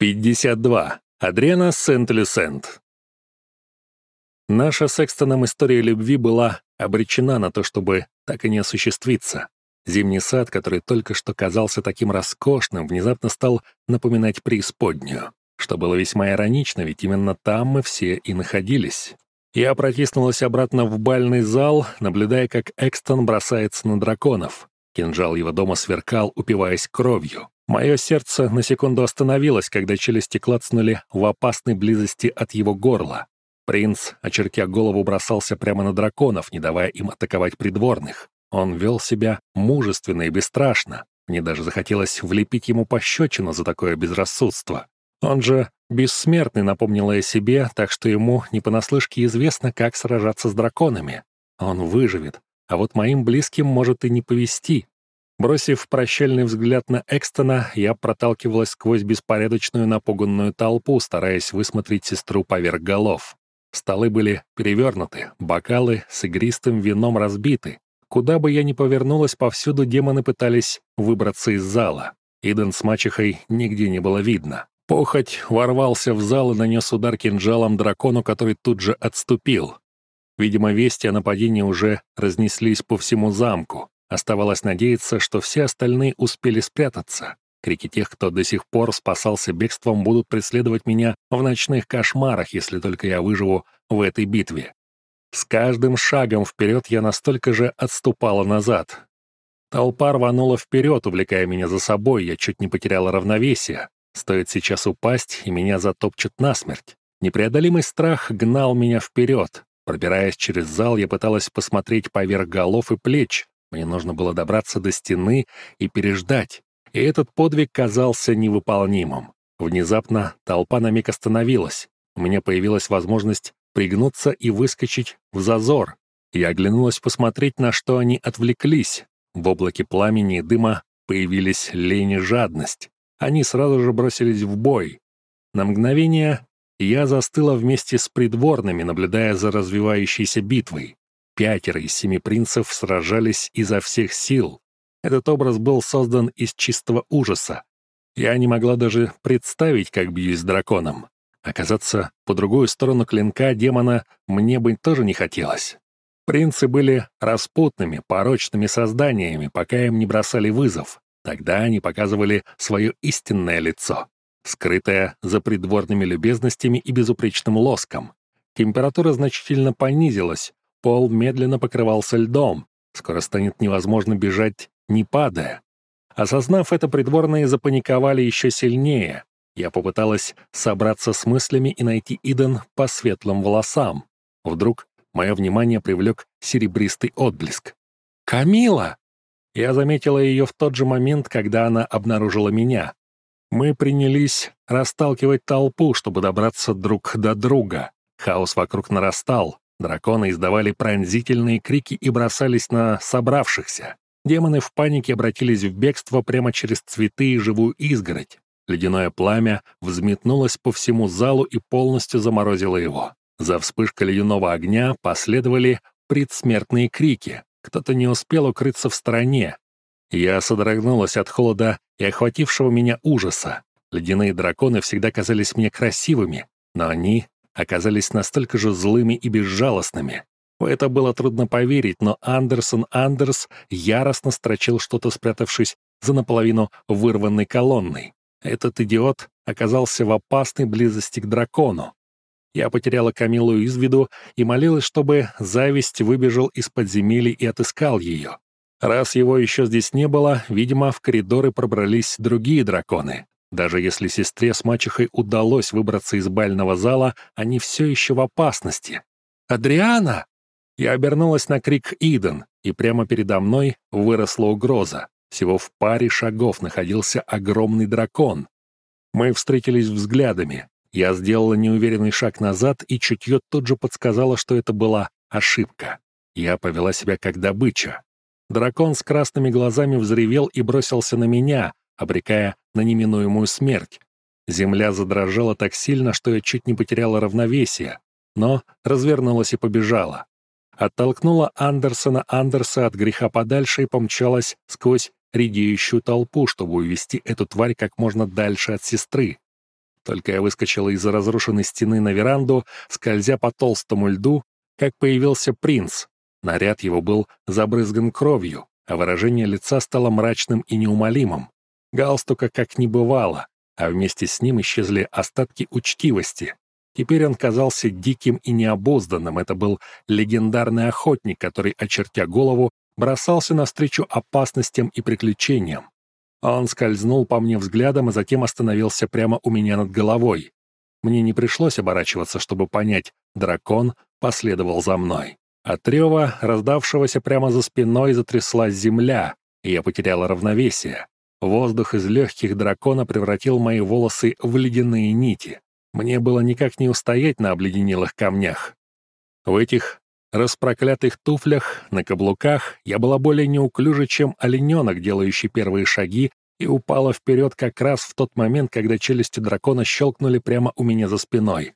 52. Адрена Сент-Люсент. Наша с Экстоном история любви была обречена на то, чтобы так и не осуществиться. Зимний сад, который только что казался таким роскошным, внезапно стал напоминать преисподнюю, что было весьма иронично, ведь именно там мы все и находились. Я протиснулась обратно в бальный зал, наблюдая, как Экстон бросается на драконов. Кинжал его дома сверкал, упиваясь кровью. Мое сердце на секунду остановилось, когда челюсти клацнули в опасной близости от его горла. Принц, очертя голову, бросался прямо на драконов, не давая им атаковать придворных. Он вел себя мужественно и бесстрашно. Мне даже захотелось влепить ему пощечину за такое безрассудство. Он же бессмертный, напомнил я себе, так что ему не понаслышке известно, как сражаться с драконами. Он выживет, а вот моим близким может и не повести. Бросив прощальный взгляд на Экстона, я проталкивалась сквозь беспорядочную напуганную толпу, стараясь высмотреть сестру поверх голов. Столы были перевернуты, бокалы с игристым вином разбиты. Куда бы я ни повернулась, повсюду демоны пытались выбраться из зала. Иден с мачехой нигде не было видно. Похоть ворвался в зал и нанес удар кинжалом дракону, который тут же отступил. Видимо, вести о нападении уже разнеслись по всему замку. Оставалось надеяться, что все остальные успели спрятаться. Крики тех, кто до сих пор спасался бегством, будут преследовать меня в ночных кошмарах, если только я выживу в этой битве. С каждым шагом вперед я настолько же отступала назад. Толпа рванула вперед, увлекая меня за собой, я чуть не потеряла равновесие. Стоит сейчас упасть, и меня затопчут насмерть. Непреодолимый страх гнал меня вперед. Пробираясь через зал, я пыталась посмотреть поверх голов и плеч, мне нужно было добраться до стены и переждать, и этот подвиг казался невыполнимым. Внезапно толпа на миг остановилась. У меня появилась возможность пригнуться и выскочить в зазор. Я оглянулась посмотреть, на что они отвлеклись. В облаке пламени и дыма появились лень и жадность. Они сразу же бросились в бой. На мгновение я застыла вместе с придворными, наблюдая за развивающейся битвой. Пятеро из семи принцев сражались изо всех сил. Этот образ был создан из чистого ужаса. Я не могла даже представить, как бьюсь с драконом. Оказаться по другую сторону клинка демона мне бы тоже не хотелось. Принцы были распутными, порочными созданиями, пока им не бросали вызов. Тогда они показывали свое истинное лицо, скрытое за придворными любезностями и безупречным лоском. Температура значительно понизилась, Пол медленно покрывался льдом. Скоро станет невозможно бежать, не падая. Осознав это, придворные запаниковали еще сильнее. Я попыталась собраться с мыслями и найти Иден по светлым волосам. Вдруг мое внимание привлек серебристый отблеск. «Камила!» Я заметила ее в тот же момент, когда она обнаружила меня. Мы принялись расталкивать толпу, чтобы добраться друг до друга. Хаос вокруг нарастал. Драконы издавали пронзительные крики и бросались на собравшихся. Демоны в панике обратились в бегство прямо через цветы и живую изгородь. Ледяное пламя взметнулось по всему залу и полностью заморозило его. За вспышкой ледяного огня последовали предсмертные крики. Кто-то не успел укрыться в стороне. Я содрогнулась от холода и охватившего меня ужаса. Ледяные драконы всегда казались мне красивыми, но они оказались настолько же злыми и безжалостными. В это было трудно поверить, но Андерсон Андерс яростно строчил что-то, спрятавшись за наполовину вырванной колонной. Этот идиот оказался в опасной близости к дракону. Я потеряла Камилу из виду и молилась, чтобы зависть выбежал из подземелья и отыскал ее. Раз его еще здесь не было, видимо, в коридоры пробрались другие драконы. Даже если сестре с мачехой удалось выбраться из бального зала, они все еще в опасности. «Адриана!» Я обернулась на крик Иден, и прямо передо мной выросла угроза. Всего в паре шагов находился огромный дракон. Мы встретились взглядами. Я сделала неуверенный шаг назад, и чутье тут же подсказало, что это была ошибка. Я повела себя как добыча. Дракон с красными глазами взревел и бросился на меня, обрекая на неминуемую смерть. Земля задрожала так сильно, что я чуть не потеряла равновесие, но развернулась и побежала. Оттолкнула Андерсона Андерса от греха подальше и помчалась сквозь редеющую толпу, чтобы увести эту тварь как можно дальше от сестры. Только я выскочила из-за разрушенной стены на веранду, скользя по толстому льду, как появился принц. Наряд его был забрызган кровью, а выражение лица стало мрачным и неумолимым. Галстука как не бывало, а вместе с ним исчезли остатки учтивости. Теперь он казался диким и необузданным. Это был легендарный охотник, который, очертя голову, бросался навстречу опасностям и приключениям. Он скользнул по мне взглядом и затем остановился прямо у меня над головой. Мне не пришлось оборачиваться, чтобы понять, дракон последовал за мной. От рева, раздавшегося прямо за спиной, затряслась земля, и я потеряла равновесие. Воздух из легких дракона превратил мои волосы в ледяные нити. Мне было никак не устоять на обледенелых камнях. В этих распроклятых туфлях, на каблуках, я была более неуклюжа, чем олененок, делающий первые шаги, и упала вперед как раз в тот момент, когда челюсти дракона щелкнули прямо у меня за спиной.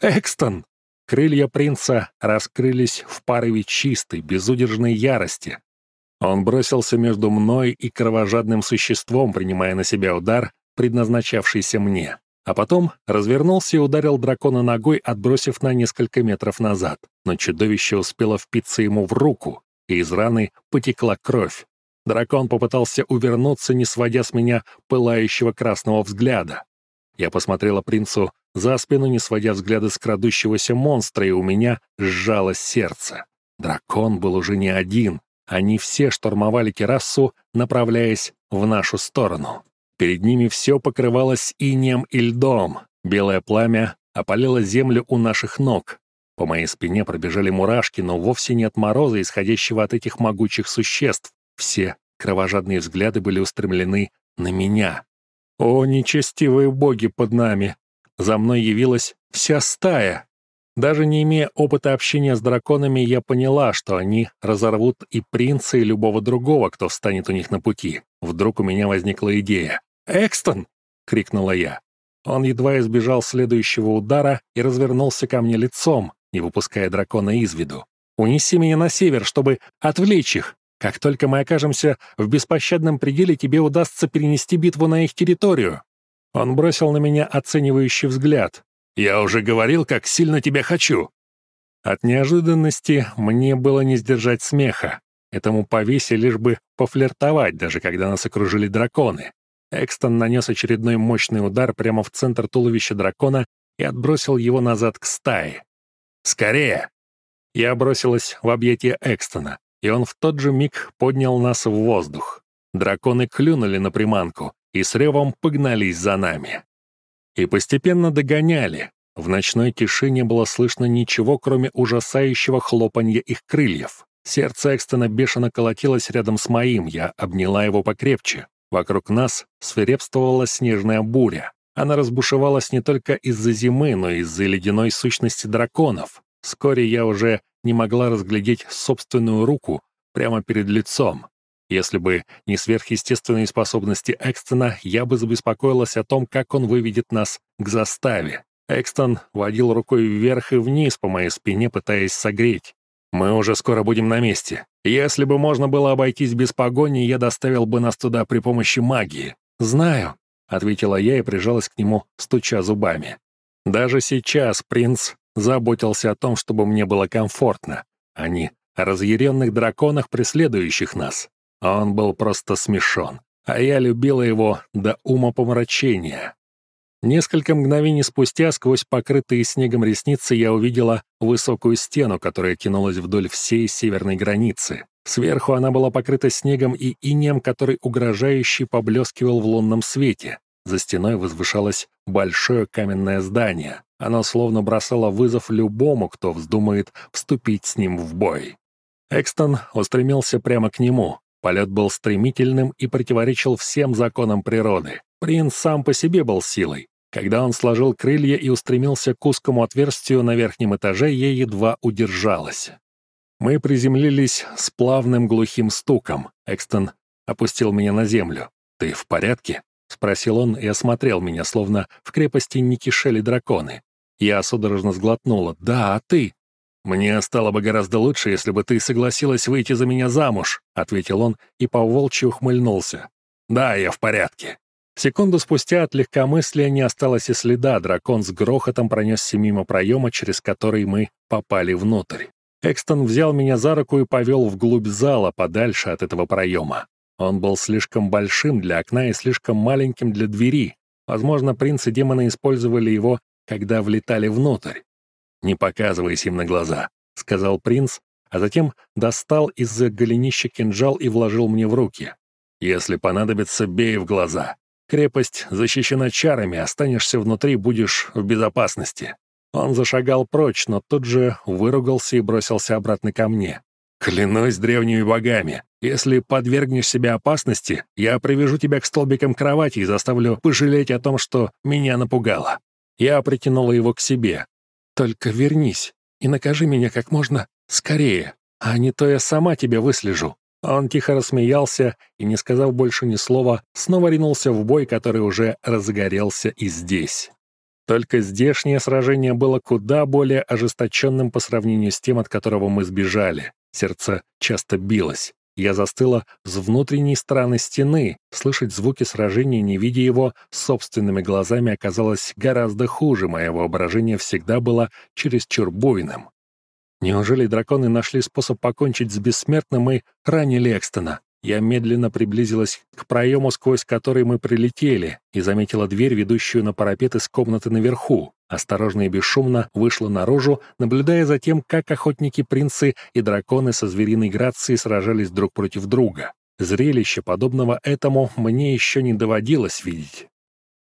«Экстон!» Крылья принца раскрылись в порыве чистой, безудержной ярости. Он бросился между мной и кровожадным существом, принимая на себя удар, предназначавшийся мне. А потом развернулся и ударил дракона ногой, отбросив на несколько метров назад. Но чудовище успело впиться ему в руку, и из раны потекла кровь. Дракон попытался увернуться, не сводя с меня пылающего красного взгляда. Я посмотрела принцу за спину, не сводя взгляда с крадущегося монстра, и у меня сжалось сердце. Дракон был уже не один. Они все штурмовали террасу, направляясь в нашу сторону. Перед ними все покрывалось инеем и льдом. Белое пламя опалило землю у наших ног. По моей спине пробежали мурашки, но вовсе не от мороза, исходящего от этих могучих существ. Все кровожадные взгляды были устремлены на меня. О, нечестивые боги под нами! За мной явилась вся стая. Даже не имея опыта общения с драконами, я поняла, что они разорвут и принца, и любого другого, кто встанет у них на пути. Вдруг у меня возникла идея. «Экстон!» — крикнула я. Он едва избежал следующего удара и развернулся ко мне лицом, не выпуская дракона из виду. «Унеси меня на север, чтобы отвлечь их. Как только мы окажемся в беспощадном пределе, тебе удастся перенести битву на их территорию». Он бросил на меня оценивающий взгляд. «Я уже говорил, как сильно тебя хочу». От неожиданности мне было не сдержать смеха. Этому повесе лишь бы пофлиртовать, даже когда нас окружили драконы. Экстон нанес очередной мощный удар прямо в центр туловища дракона и отбросил его назад к стае. «Скорее!» Я бросилась в объятия Экстона и он в тот же миг поднял нас в воздух. Драконы клюнули на приманку и с ревом погнались за нами. И постепенно догоняли. В ночной тиши не было слышно ничего, кроме ужасающего хлопанья их крыльев. Сердце Экстона бешено колотилось рядом с моим, я обняла его покрепче. Вокруг нас свирепствовала снежная буря. Она разбушевалась не только из-за зимы, но и из-за ледяной сущности драконов. Вскоре я уже не могла разглядеть собственную руку прямо перед лицом. Если бы не сверхъестественные способности Экстона, я бы забеспокоилась о том, как он выведет нас к заставе. Экстон водил рукой вверх и вниз по моей спине, пытаясь согреть. «Мы уже скоро будем на месте. Если бы можно было обойтись без погони, я доставил бы нас туда при помощи магии». «Знаю», — ответила я и прижалась к нему, стуча зубами. Даже сейчас принц заботился о том, чтобы мне было комфортно, а не о разъяренных драконах, преследующих нас. Он был просто смешон, а я любила его до ума помрачения. Несколько мгновений спустя сквозь покрытые снегом ресницы я увидела высокую стену, которая тянулась вдоль всей северной границы. Сверху она была покрыта снегом и инеем, который угрожающе поблескивал в лунном свете. За стеной возвышалось большое каменное здание. Оно словно бросало вызов любому, кто вздумает вступить с ним в бой. Экстон устремился прямо к нему. Полет был стремительным и противоречил всем законам природы. Принц сам по себе был силой. Когда он сложил крылья и устремился к узкому отверстию на верхнем этаже, я едва удержалась. Мы приземлились с плавным глухим стуком. Экстон опустил меня на землю. «Ты в порядке?» — спросил он и осмотрел меня, словно в крепости не кишели драконы. Я судорожно сглотнула. «Да, а ты?» «Мне стало бы гораздо лучше, если бы ты согласилась выйти за меня замуж», — ответил он и по волчьи ухмыльнулся. «Да, я в порядке. Секунду спустя от легкомыслия не осталось и следа, дракон с грохотом пронесся мимо проема, через который мы попали внутрь. Экстон взял меня за руку и повел вглубь зала, подальше от этого проема. Он был слишком большим для окна и слишком маленьким для двери. Возможно, принц и демоны использовали его, когда влетали внутрь. «Не показывайся им на глаза», — сказал принц, а затем достал из-за голенища кинжал и вложил мне в руки. «Если понадобится, бей в глаза. Крепость защищена чарами, останешься внутри, будешь в безопасности». Он зашагал прочь, но тут же выругался и бросился обратно ко мне. «Клянусь древними богами, если подвергнешь себя опасности, я привяжу тебя к столбикам кровати и заставлю пожалеть о том, что меня напугало». Я притянула его к себе. «Только вернись и накажи меня как можно скорее, а не то я сама тебя выслежу». Он тихо рассмеялся и, не сказав больше ни слова, снова ринулся в бой, который уже разгорелся и здесь. Только здешнее сражение было куда более ожесточенным по сравнению с тем, от которого мы сбежали. Сердце часто билось. Я застыла с внутренней стороны стены. Слышать звуки сражения, не видя его, собственными глазами оказалось гораздо хуже. Мое воображение всегда было чересчур буйным. Неужели драконы нашли способ покончить с бессмертным и ранили Экстона? Я медленно приблизилась к проему, сквозь который мы прилетели, и заметила дверь, ведущую на парапет из комнаты наверху. Осторожно и бесшумно вышла наружу, наблюдая за тем, как охотники-принцы и драконы со звериной грацией сражались друг против друга. Зрелище, подобного этому, мне еще не доводилось видеть.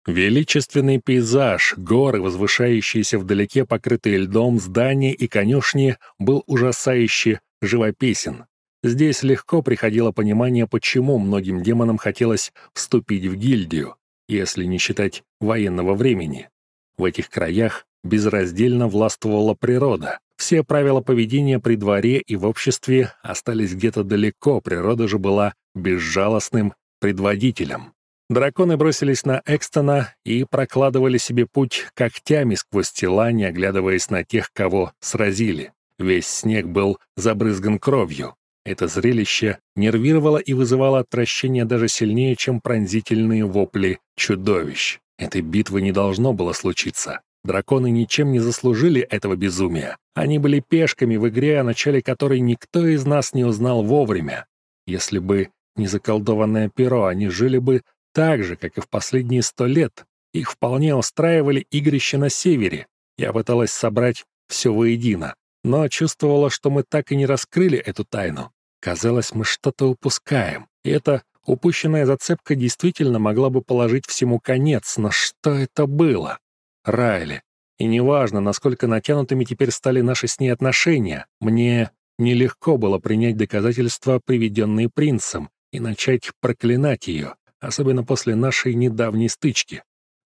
Величественный пейзаж, горы, возвышающиеся вдалеке, покрытые льдом, здания и конюшни, был ужасающе живописен. Здесь легко приходило понимание, почему многим демонам хотелось вступить в гильдию, если не считать военного времени. В этих краях безраздельно властвовала природа. Все правила поведения при дворе и в обществе остались где-то далеко, природа же была безжалостным предводителем. Драконы бросились на Экстона и прокладывали себе путь когтями сквозь тела, не оглядываясь на тех, кого сразили. Весь снег был забрызган кровью. Это зрелище нервировало и вызывало отвращение даже сильнее, чем пронзительные вопли чудовищ. Этой битвы не должно было случиться. Драконы ничем не заслужили этого безумия. Они были пешками в игре, о начале которой никто из нас не узнал вовремя. Если бы не заколдованное перо, они жили бы так же, как и в последние сто лет. Их вполне устраивали игрища на севере. Я пыталась собрать все воедино, но чувствовала, что мы так и не раскрыли эту тайну. Казалось, мы что-то упускаем. И эта упущенная зацепка действительно могла бы положить всему конец. Но что это было? Райли. И неважно, насколько натянутыми теперь стали наши с ней отношения, мне нелегко было принять доказательства, приведенные принцем, и начать проклинать ее особенно после нашей недавней стычки.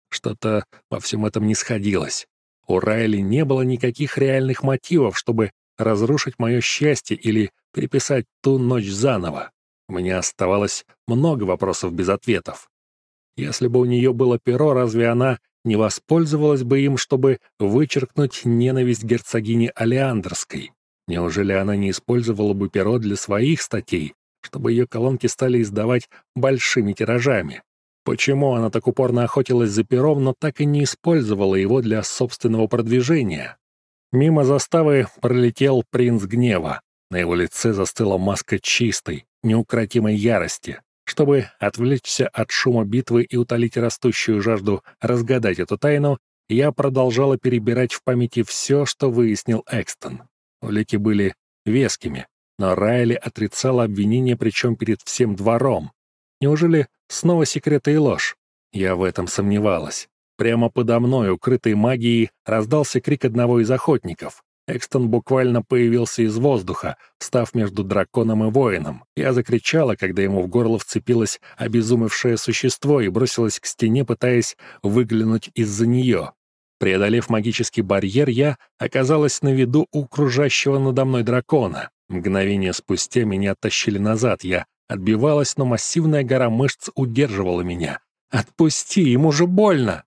Что-то во всем этом не сходилось. У Райли не было никаких реальных мотивов, чтобы разрушить мое счастье или переписать ту ночь заново. У меня оставалось много вопросов без ответов. Если бы у нее было перо, разве она не воспользовалась бы им, чтобы вычеркнуть ненависть герцогини Алиандрской? Неужели она не использовала бы перо для своих статей, чтобы ее колонки стали издавать большими тиражами. Почему она так упорно охотилась за пером, но так и не использовала его для собственного продвижения? Мимо заставы пролетел принц гнева. На его лице застыла маска чистой, неукротимой ярости. Чтобы отвлечься от шума битвы и утолить растущую жажду разгадать эту тайну, я продолжала перебирать в памяти все, что выяснил Экстон. Улики были вескими, но Райли отрицала обвинение, причем перед всем двором. Неужели снова секреты и ложь? Я в этом сомневалась. Прямо подо мной, укрытой магией, раздался крик одного из охотников. Экстон буквально появился из воздуха, став между драконом и воином. Я закричала, когда ему в горло вцепилось обезумевшее существо и бросилась к стене, пытаясь выглянуть из-за нее. Преодолев магический барьер, я оказалась на виду у кружащего надо мной дракона. Мгновение спустя меня оттащили назад. Я отбивалась, но массивная гора мышц удерживала меня. «Отпусти, ему же больно!»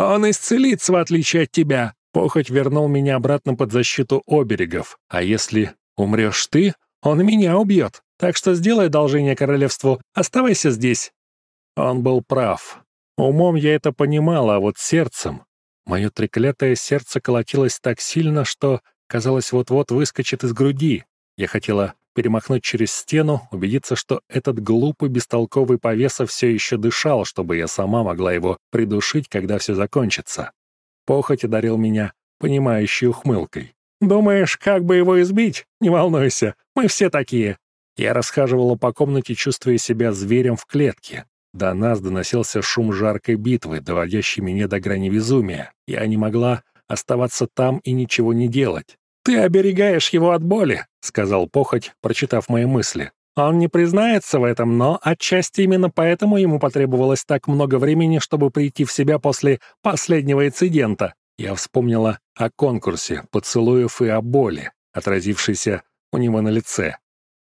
«Он исцелится, в отличие от тебя!» Похоть вернул меня обратно под защиту оберегов. «А если умрешь ты, он меня убьет. Так что сделай одолжение королевству, оставайся здесь». Он был прав. Умом я это понимала, а вот сердцем... Мое треклятое сердце колотилось так сильно, что, казалось, вот-вот выскочит из груди. Я хотела перемахнуть через стену, убедиться, что этот глупый, бестолковый повеса все еще дышал, чтобы я сама могла его придушить, когда все закончится. Похоть одарил меня понимающей ухмылкой. «Думаешь, как бы его избить? Не волнуйся, мы все такие». Я расхаживала по комнате, чувствуя себя зверем в клетке. До нас доносился шум жаркой битвы, доводящий меня до грани безумия. Я не могла оставаться там и ничего не делать. «Ты оберегаешь его от боли», — сказал Похоть, прочитав мои мысли. Он не признается в этом, но отчасти именно поэтому ему потребовалось так много времени, чтобы прийти в себя после последнего инцидента. Я вспомнила о конкурсе, поцелуев и о боли, отразившейся у него на лице.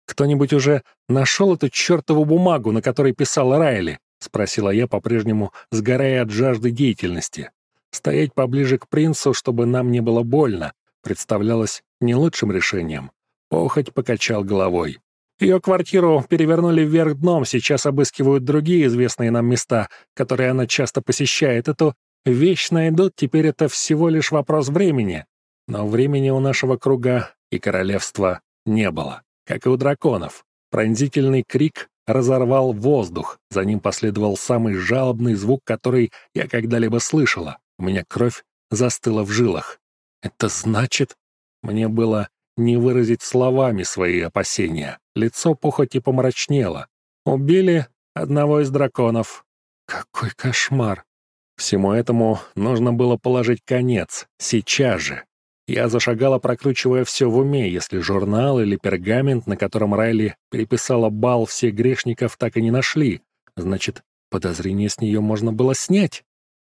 «Кто-нибудь уже нашел эту чертову бумагу, на которой писала Райли?» — спросила я, по-прежнему сгорая от жажды деятельности. Стоять поближе к принцу, чтобы нам не было больно, представлялось не лучшим решением. Похоть покачал головой. Ее квартиру перевернули вверх дном, сейчас обыскивают другие известные нам места, которые она часто посещает. Эту вещь найдут, теперь это всего лишь вопрос времени. Но времени у нашего круга и королевства не было, как и у драконов. Пронзительный крик разорвал воздух, за ним последовал самый жалобный звук, который я когда-либо слышала. У меня кровь застыла в жилах. Это значит, мне было не выразить словами свои опасения. Лицо похоти помрачнело. Убили одного из драконов. Какой кошмар! Всему этому нужно было положить конец, сейчас же. Я зашагала, прокручивая все в уме, если журнал или пергамент, на котором Райли переписала бал всех грешников, так и не нашли. Значит, подозрение с нее можно было снять.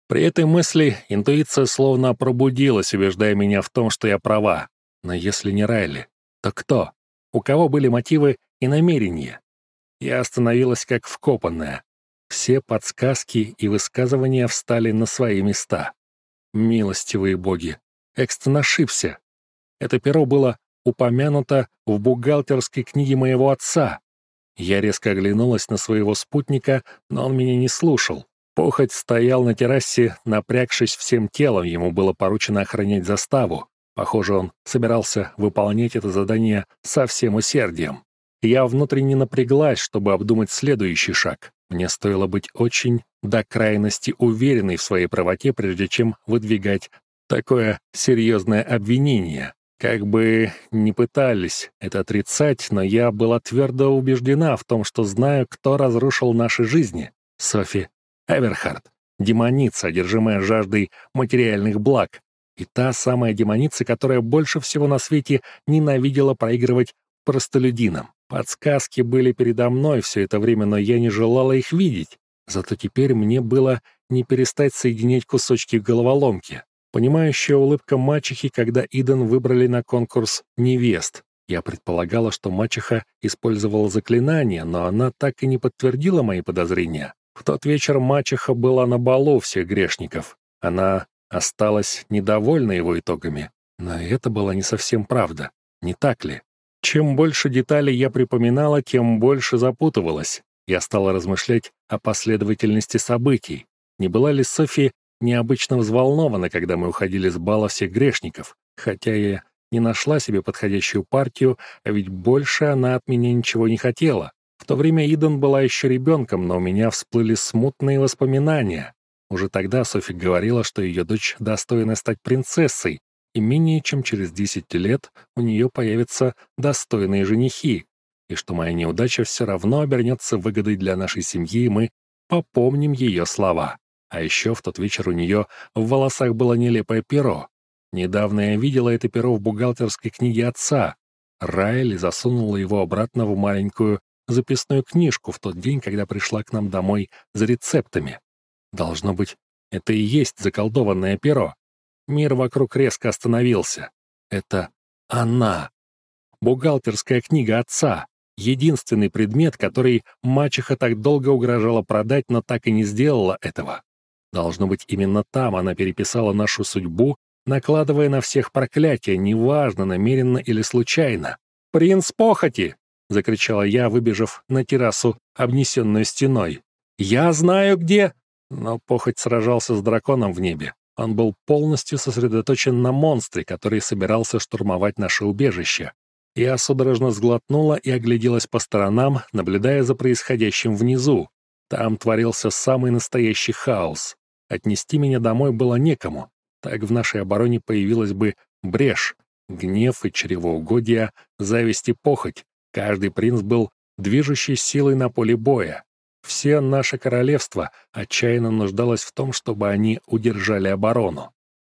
При этой мысли интуиция словно пробудилась, убеждая меня в том, что я права. Но если не Райли, то кто? У кого были мотивы и намерения? Я остановилась как вкопанная. Все подсказки и высказывания встали на свои места. Милостивые боги, Экстон ошибся. Это перо было упомянуто в бухгалтерской книге моего отца. Я резко оглянулась на своего спутника, но он меня не слушал. Похоть стоял на террасе, напрягшись всем телом, ему было поручено охранять заставу. Похоже, он собирался выполнять это задание со всем усердием. Я внутренне напряглась, чтобы обдумать следующий шаг. Мне стоило быть очень до крайности уверенной в своей правоте, прежде чем выдвигать такое серьезное обвинение. Как бы ни пытались это отрицать, но я была твердо убеждена в том, что знаю, кто разрушил наши жизни. Софи Эверхард, демоница, одержимая жаждой материальных благ, и та самая демоница, которая больше всего на свете ненавидела проигрывать простолюдинам. Подсказки были передо мной все это время, но я не желала их видеть. Зато теперь мне было не перестать соединять кусочки в головоломке. Понимающая улыбка мачехи, когда Иден выбрали на конкурс невест. Я предполагала, что мачеха использовала заклинание, но она так и не подтвердила мои подозрения. В тот вечер мачеха была на балу всех грешников. Она осталась недовольна его итогами. Но это была не совсем правда. Не так ли? Чем больше деталей я припоминала, тем больше запутывалась. Я стала размышлять о последовательности событий. Не была ли Софи необычно взволнована, когда мы уходили с бала всех грешников, хотя я не нашла себе подходящую партию, а ведь больше она от меня ничего не хотела. То время Иден была еще ребенком, но у меня всплыли смутные воспоминания. Уже тогда Софи говорила, что ее дочь достойна стать принцессой, и менее чем через 10 лет у нее появятся достойные женихи, и что моя неудача все равно обернется выгодой для нашей семьи, и мы попомним ее слова. А еще в тот вечер у нее в волосах было нелепое перо. Недавно я видела это перо в бухгалтерской книге отца. Райли засунула его обратно в маленькую записную книжку в тот день, когда пришла к нам домой за рецептами. Должно быть, это и есть заколдованное перо. Мир вокруг резко остановился. Это она. Бухгалтерская книга отца. Единственный предмет, который мачеха так долго угрожала продать, но так и не сделала этого. Должно быть, именно там она переписала нашу судьбу, накладывая на всех проклятия, неважно, намеренно или случайно. «Принц похоти!» — закричала я, выбежав на террасу, обнесенную стеной. «Я знаю, где...» Но похоть сражался с драконом в небе. Он был полностью сосредоточен на монстре, который собирался штурмовать наше убежище. Я судорожно сглотнула и огляделась по сторонам, наблюдая за происходящим внизу. Там творился самый настоящий хаос. Отнести меня домой было некому. Так в нашей обороне появилась бы брешь, гнев и чревоугодие, зависть и похоть. Каждый принц был движущей силой на поле боя. Все наше королевство отчаянно нуждалось в том, чтобы они удержали оборону.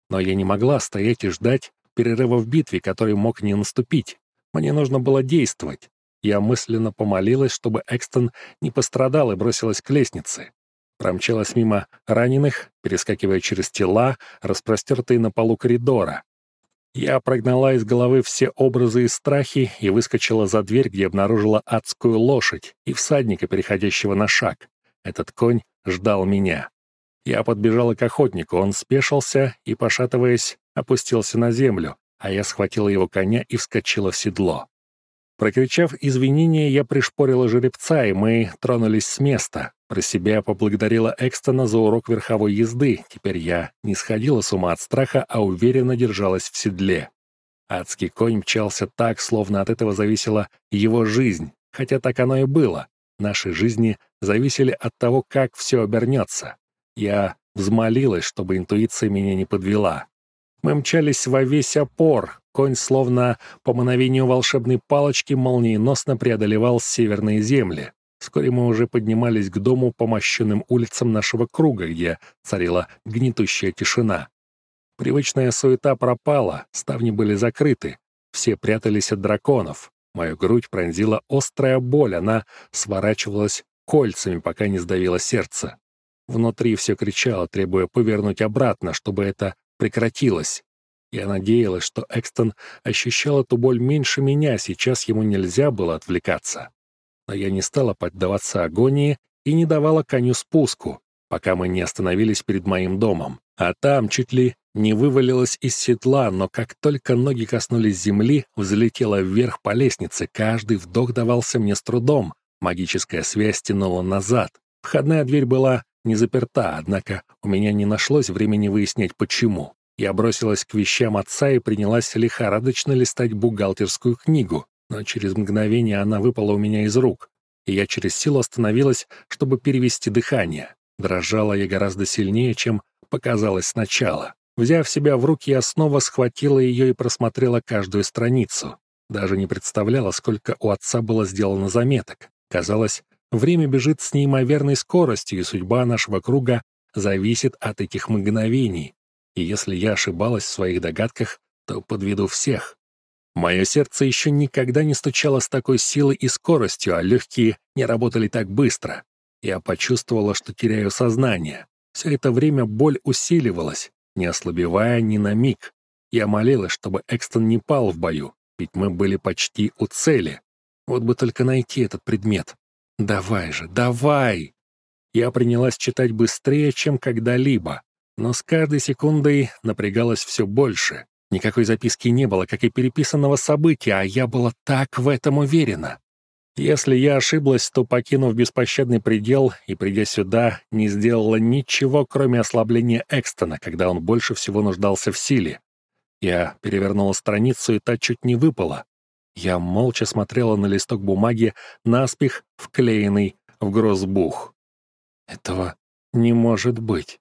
Но я не могла стоять и ждать перерыва в битве, который мог не наступить. Мне нужно было действовать. Я мысленно помолилась, чтобы Экстон не пострадал и бросилась к лестнице. Промчалась мимо раненых, перескакивая через тела, распростертые на полу коридора. Я прогнала из головы все образы и страхи и выскочила за дверь, где обнаружила адскую лошадь и всадника, переходящего на шаг. Этот конь ждал меня. Я подбежала к охотнику, он спешился и, пошатываясь, опустился на землю, а я схватила его коня и вскочила в седло. Прокричав извинения, я пришпорила жеребца, и мы тронулись с места. Про себя поблагодарила Экстона за урок верховой езды. Теперь я не сходила с ума от страха, а уверенно держалась в седле. Адский конь мчался так, словно от этого зависела его жизнь. Хотя так оно и было. Наши жизни зависели от того, как все обернется. Я взмолилась, чтобы интуиция меня не подвела. Мы мчались во весь опор. Конь, словно по мановению волшебной палочки, молниеносно преодолевал северные земли. Вскоре мы уже поднимались к дому по мощенным улицам нашего круга, где царила гнетущая тишина. Привычная суета пропала, ставни были закрыты. Все прятались от драконов. Мою грудь пронзила острая боль, она сворачивалась кольцами, пока не сдавило сердце. Внутри все кричало, требуя повернуть обратно, чтобы это прекратилось. Я надеялась, что Экстон ощущал эту боль меньше меня, сейчас ему нельзя было отвлекаться но я не стала поддаваться агонии и не давала коню спуску, пока мы не остановились перед моим домом. А там чуть ли не вывалилась из седла, но как только ноги коснулись земли, взлетела вверх по лестнице. Каждый вдох давался мне с трудом. Магическая связь тянула назад. Входная дверь была не заперта, однако у меня не нашлось времени выяснять, почему. Я бросилась к вещам отца и принялась лихорадочно листать бухгалтерскую книгу но через мгновение она выпала у меня из рук, и я через силу остановилась, чтобы перевести дыхание. Дрожала я гораздо сильнее, чем показалось сначала. Взяв себя в руки, я снова схватила ее и просмотрела каждую страницу. Даже не представляла, сколько у отца было сделано заметок. Казалось, время бежит с неимоверной скоростью, и судьба нашего круга зависит от этих мгновений. И если я ошибалась в своих догадках, то подведу всех. Мое сердце еще никогда не стучало с такой силой и скоростью, а легкие не работали так быстро. Я почувствовала, что теряю сознание. Все это время боль усиливалась, не ослабевая ни на миг. Я молилась, чтобы Экстон не пал в бою, ведь мы были почти у цели. Вот бы только найти этот предмет. Давай же, давай! Я принялась читать быстрее, чем когда-либо, но с каждой секундой напрягалась все больше. Никакой записки не было, как и переписанного события, а я была так в этом уверена. Если я ошиблась, то, покинув беспощадный предел и придя сюда, не сделала ничего, кроме ослабления Экстона, когда он больше всего нуждался в силе. Я перевернула страницу, и та чуть не выпала. Я молча смотрела на листок бумаги, наспех вклеенный в грозбух. Этого не может быть.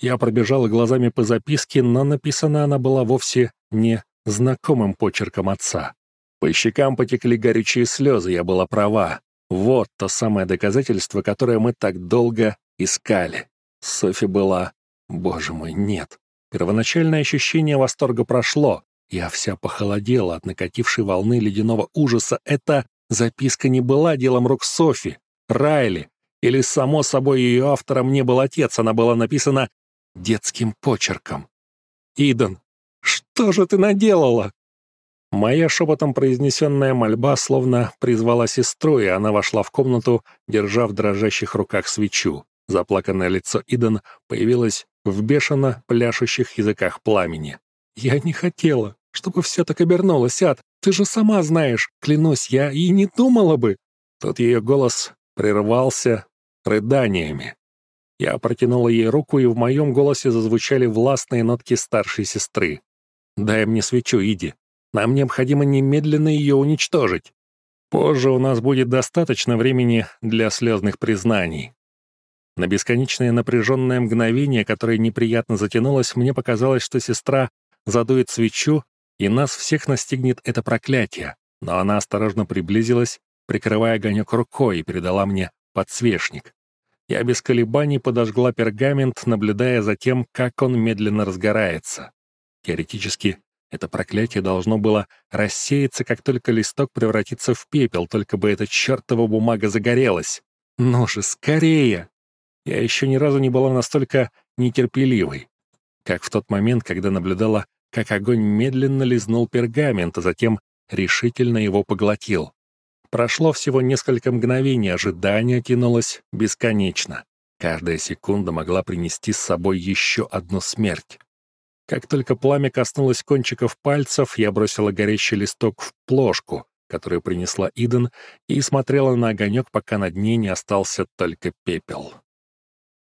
Я пробежала глазами по записке, но написана она была вовсе не знакомым почерком отца. По щекам потекли горячие слезы, я была права. Вот то самое доказательство, которое мы так долго искали. Софи была... Боже мой, нет. Первоначальное ощущение восторга прошло. Я вся похолодела от накатившей волны ледяного ужаса. Эта записка не была делом рук Софи, Райли, или, само собой, ее автором не был отец. Она была написана детским почерком. «Идан, что же ты наделала?» Моя шепотом произнесенная мольба словно призвала сестру, и она вошла в комнату, держа в дрожащих руках свечу. Заплаканное лицо Идан появилось в бешено пляшущих языках пламени. «Я не хотела, чтобы все так обернулось, Ад. Ты же сама знаешь, клянусь, я и не думала бы». Тут ее голос прервался рыданиями. Я протянула ей руку, и в моем голосе зазвучали властные нотки старшей сестры. «Дай мне свечу, иди. Нам необходимо немедленно ее уничтожить. Позже у нас будет достаточно времени для слезных признаний». На бесконечное напряженное мгновение, которое неприятно затянулось, мне показалось, что сестра задует свечу, и нас всех настигнет это проклятие. Но она осторожно приблизилась, прикрывая огонек рукой, и передала мне подсвечник. Я без колебаний подожгла пергамент, наблюдая за тем, как он медленно разгорается. Теоретически, это проклятие должно было рассеяться, как только листок превратится в пепел, только бы эта чертова бумага загорелась. Ну же, скорее! Я еще ни разу не была настолько нетерпеливой, как в тот момент, когда наблюдала, как огонь медленно лизнул пергамент, а затем решительно его поглотил. Прошло всего несколько мгновений, ожидание тянулось бесконечно. Каждая секунда могла принести с собой еще одну смерть. Как только пламя коснулось кончиков пальцев, я бросила горящий листок в плошку, которую принесла Иден, и смотрела на огонек, пока над ней не остался только пепел.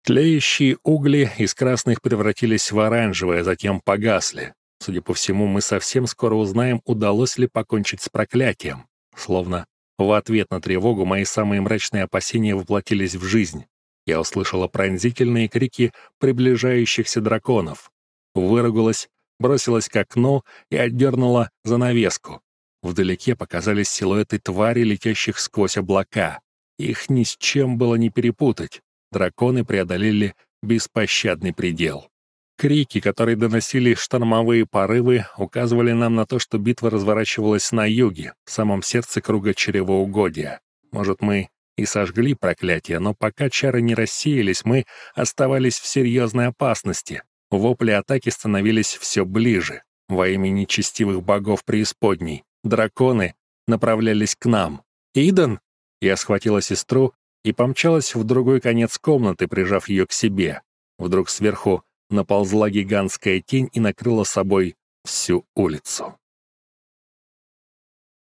Тлеющие угли из красных превратились в оранжевые, а затем погасли. Судя по всему, мы совсем скоро узнаем, удалось ли покончить с проклятием. Словно в ответ на тревогу мои самые мрачные опасения воплотились в жизнь. Я услышала пронзительные крики приближающихся драконов. Выругалась, бросилась к окну и отдернула занавеску. Вдалеке показались силуэты твари, летящих сквозь облака. Их ни с чем было не перепутать. Драконы преодолели беспощадный предел. Крики, которые доносили штормовые порывы, указывали нам на то, что битва разворачивалась на юге, в самом сердце круга чревоугодия. Может, мы и сожгли проклятие, но пока чары не рассеялись, мы оставались в серьезной опасности. Вопли атаки становились все ближе. Во имя нечестивых богов преисподней. Драконы направлялись к нам. «Идан!» Я схватила сестру и помчалась в другой конец комнаты, прижав ее к себе. Вдруг сверху наползла гигантская тень и накрыла собой всю улицу.